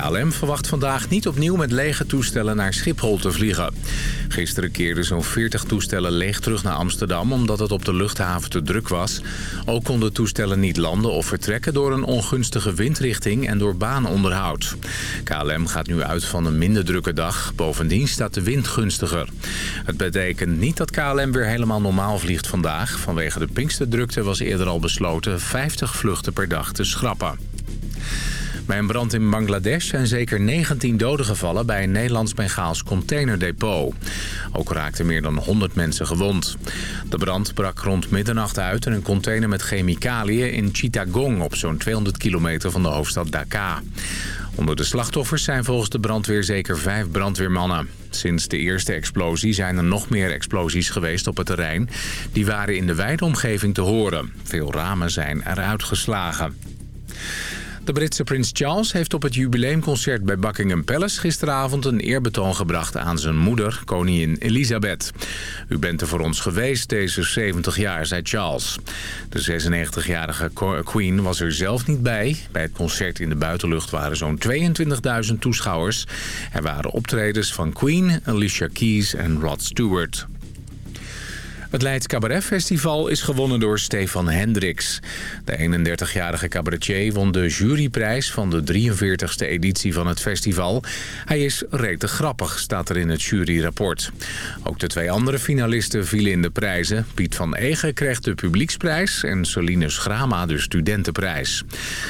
KLM verwacht vandaag niet opnieuw met lege toestellen naar Schiphol te vliegen. Gisteren keerden zo'n 40 toestellen leeg terug naar Amsterdam... omdat het op de luchthaven te druk was. Ook konden toestellen niet landen of vertrekken door een ongunstige windrichting... en door baanonderhoud. KLM gaat nu uit van een minder drukke dag. Bovendien staat de wind gunstiger. Het betekent niet dat KLM weer helemaal normaal vliegt vandaag. Vanwege de Pinksterdrukte was eerder al besloten 50 vluchten per dag te schrappen. Bij een brand in Bangladesh zijn zeker 19 doden gevallen bij een Nederlands-Bengaals containerdepot. Ook raakten meer dan 100 mensen gewond. De brand brak rond middernacht uit in een container met chemicaliën in Chittagong op zo'n 200 kilometer van de hoofdstad Dhaka. Onder de slachtoffers zijn volgens de brandweer zeker vijf brandweermannen. Sinds de eerste explosie zijn er nog meer explosies geweest op het terrein. Die waren in de wijde omgeving te horen. Veel ramen zijn eruit geslagen. De Britse prins Charles heeft op het jubileumconcert bij Buckingham Palace gisteravond een eerbetoon gebracht aan zijn moeder, koningin Elisabeth. U bent er voor ons geweest deze 70 jaar, zei Charles. De 96-jarige queen was er zelf niet bij. Bij het concert in de buitenlucht waren zo'n 22.000 toeschouwers. Er waren optredens van Queen, Alicia Keys en Rod Stewart. Het Leids Cabaret Festival is gewonnen door Stefan Hendricks. De 31-jarige cabaretier won de juryprijs van de 43e editie van het festival. Hij is rete grappig, staat er in het juryrapport. Ook de twee andere finalisten vielen in de prijzen. Piet van Egen kreeg de publieksprijs en Celine Schrama de studentenprijs.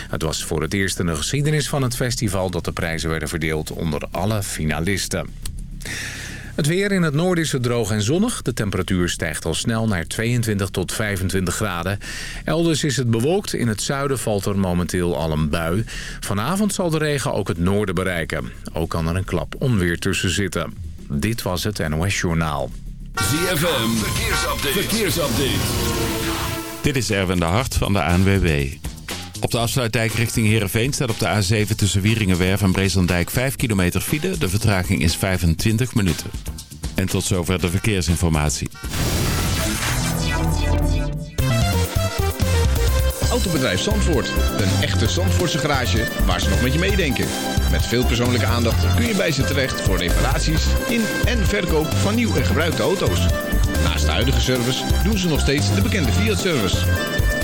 Het was voor het eerst in de geschiedenis van het festival... dat de prijzen werden verdeeld onder alle finalisten. Het weer in het noorden is het droog en zonnig. De temperatuur stijgt al snel naar 22 tot 25 graden. Elders is het bewolkt. In het zuiden valt er momenteel al een bui. Vanavond zal de regen ook het noorden bereiken. Ook kan er een klap onweer tussen zitten. Dit was het NOS Journaal. ZFM, verkeersupdate. verkeersupdate. Dit is Erwin de Hart van de ANWB. Op de afsluitdijk richting Heerenveen staat op de A7 tussen Wieringenwerf en Breeslandijk 5 kilometer file. De vertraging is 25 minuten. En tot zover de verkeersinformatie. Autobedrijf Zandvoort. Een echte Zandvoortse garage waar ze nog met je meedenken. Met veel persoonlijke aandacht kun je bij ze terecht voor reparaties in en verkoop van nieuw en gebruikte auto's. Naast de huidige service doen ze nog steeds de bekende Fiat-service.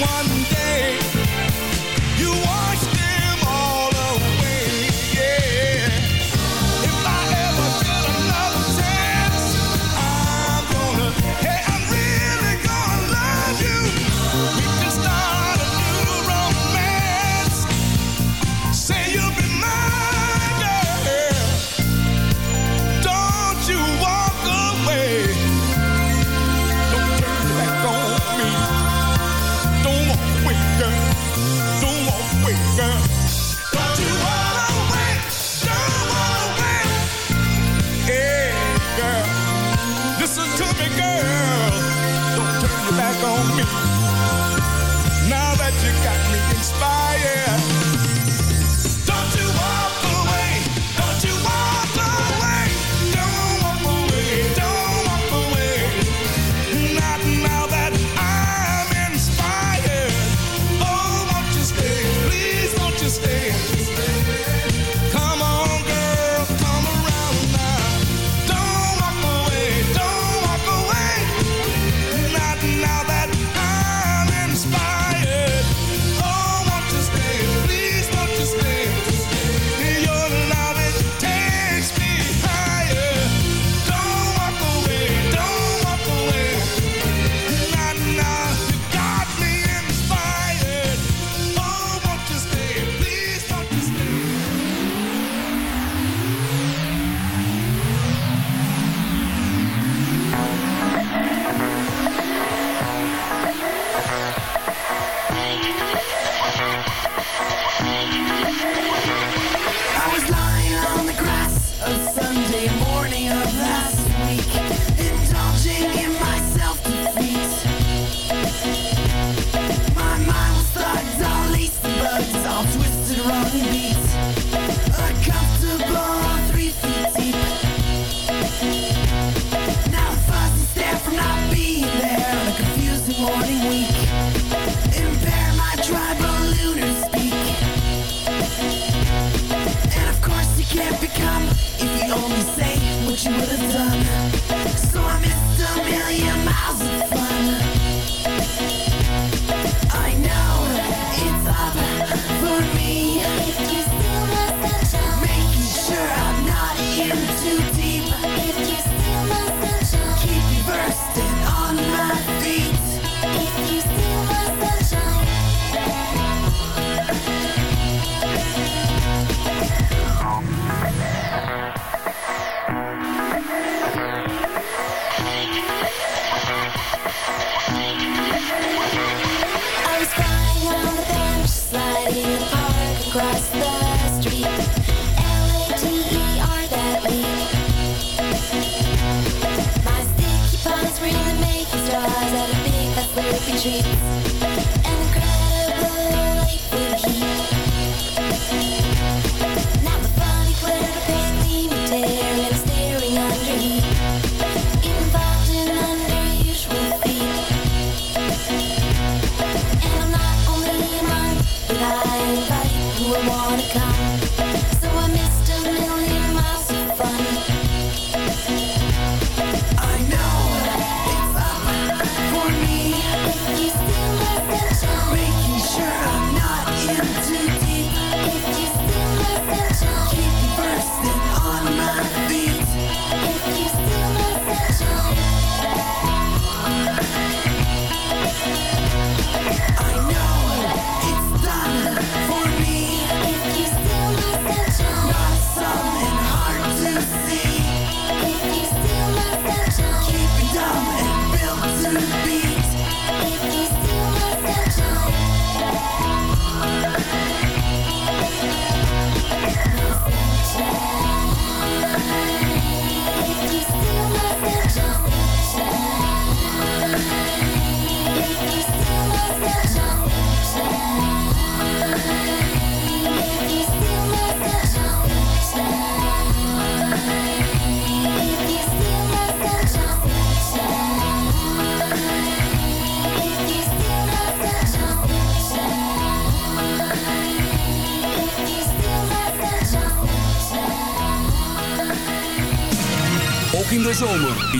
one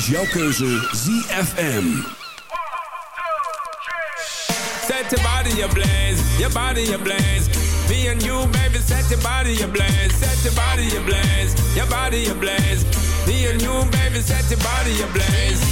is jouw keuze ZFM. Set your body ablaze, your body ablaze. Me and you, baby, set your body ablaze. Set your body ablaze, your body ablaze. Me and you, baby, set your body ablaze.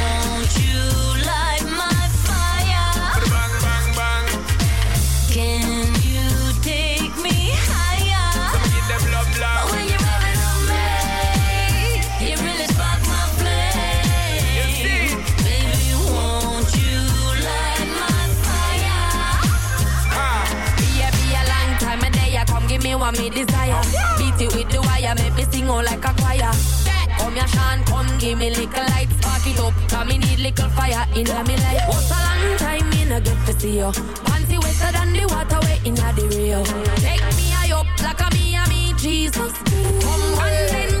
What me desire. Beat it with the wire, make me sing all like a choir. Come here, Sean, come give me little light, spark it up. Cause me need little fire in me life. What's a long time me no get to see you? Panty wetter than the water way in the Rio. Take me high up like a me and me Jesus. Come two then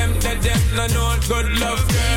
them, them, no, no good love girl.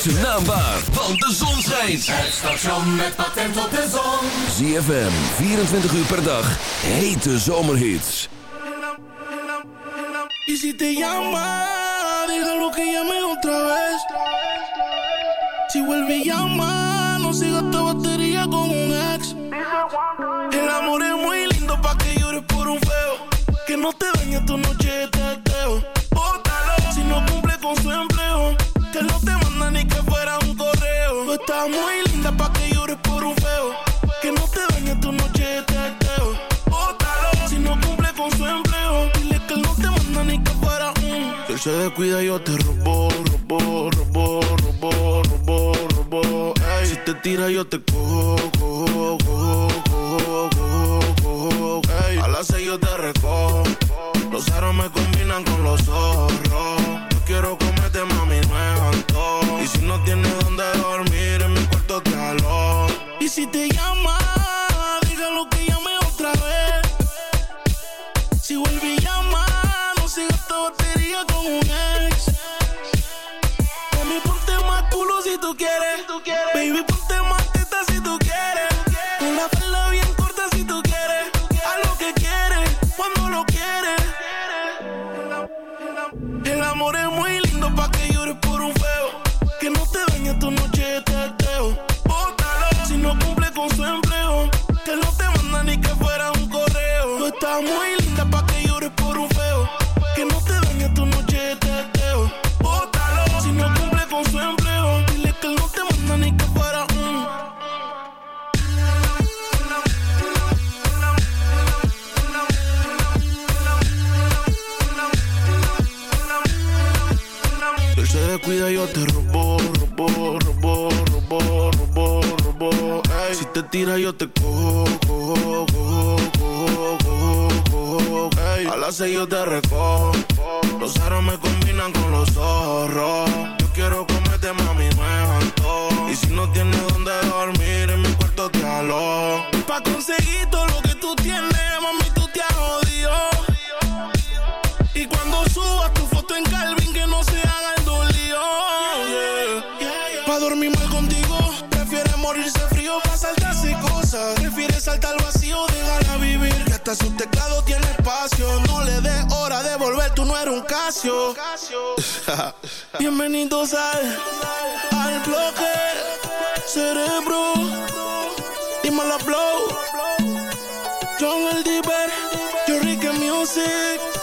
Maak ze naambaar, want de zon schijnt. Het station met patent op de zon. ZFM, 24 uur per dag. Hete zomerhits. Y si te llama, dígalo que llame otra vez. Si vuelve y llama, no siga esta batería con un ex. El amor es muy lindo pa' que llores por un feo. Que no te dañe tu noche estás muy linda pa' que llores por un feo. Que no te dañe tu noche de teteo. Bótalo si no cumple con su empleo. Dile que él no te manda ni que fuera un. Si él se descuida, yo te robo, robo, robo, robo, robo, robo. Si te tira, yo te cojo, dígalo que llame otra vez. Si vuelve y llama, no siga esta batería con un Ey. Si te tira, yo te cojo, cojo, cojo, cojo, cojo, cojo. Ey. A las seis yo te recojo. Los aros me combinan con los zorros. Yo quiero comerte, mami, es antojo. Y si no tienes donde dormir, en mi cuarto te alojo. Pa' conseguir todo lo que tú tienes, teclado tiene espacio. No le dé hora de volver, tú no eres un Casio. Bienvenidos al, al bloque cerebro. Dímelo, blow. John el Diver, yo Music.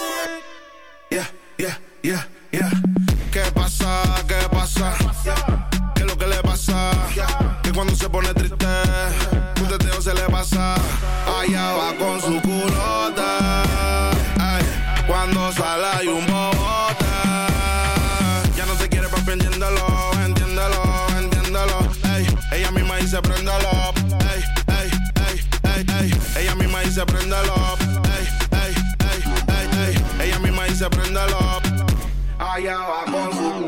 Dice préndelo. Ey, ey, ey, ey, ey. Ella misma dice préndelo. Allá va con su.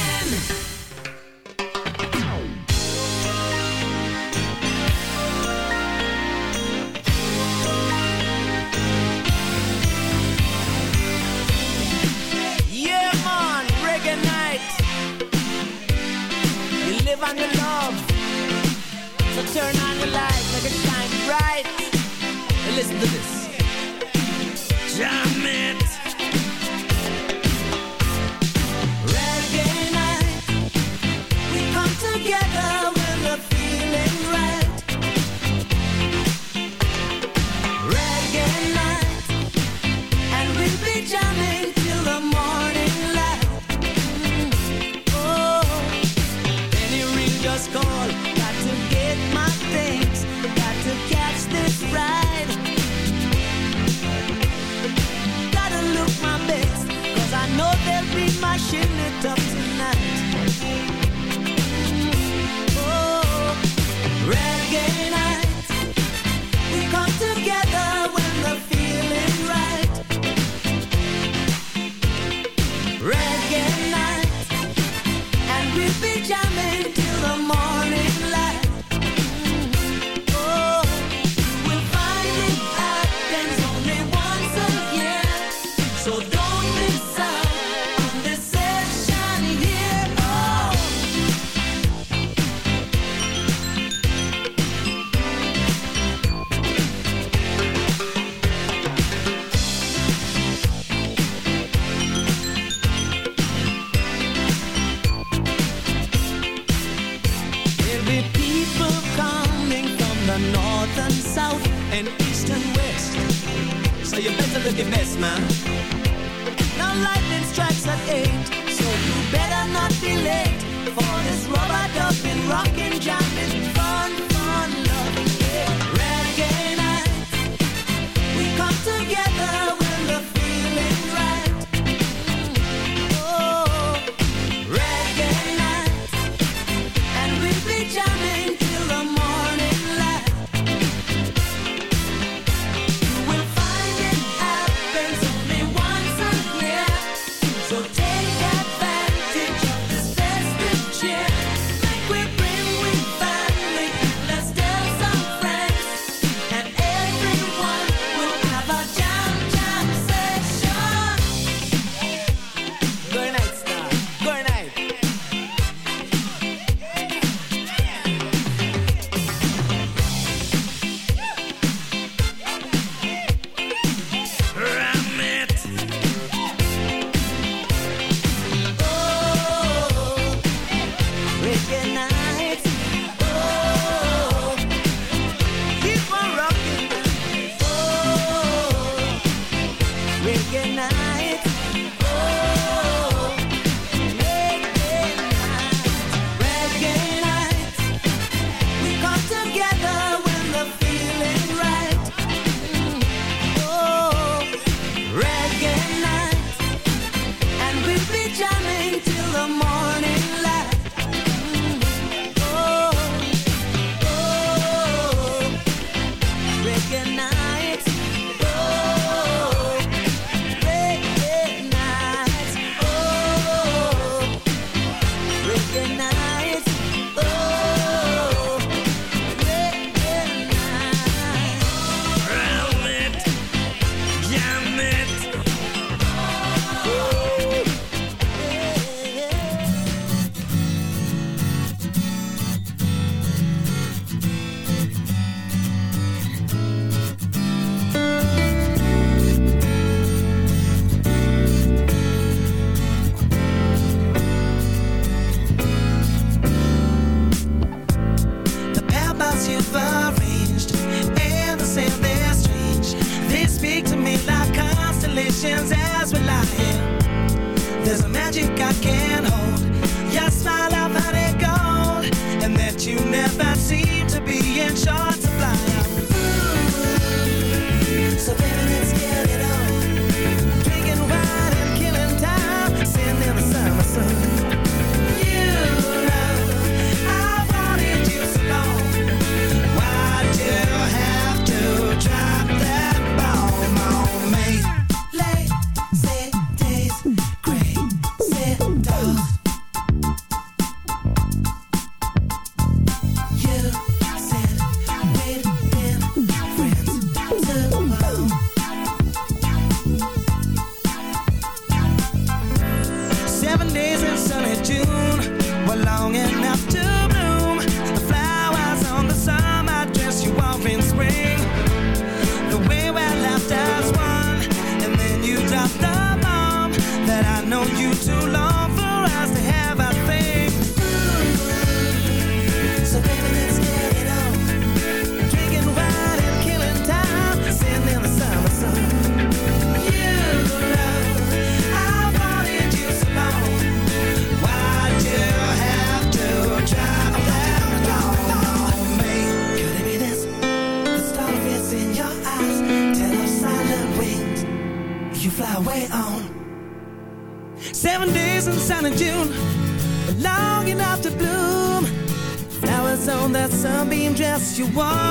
you want.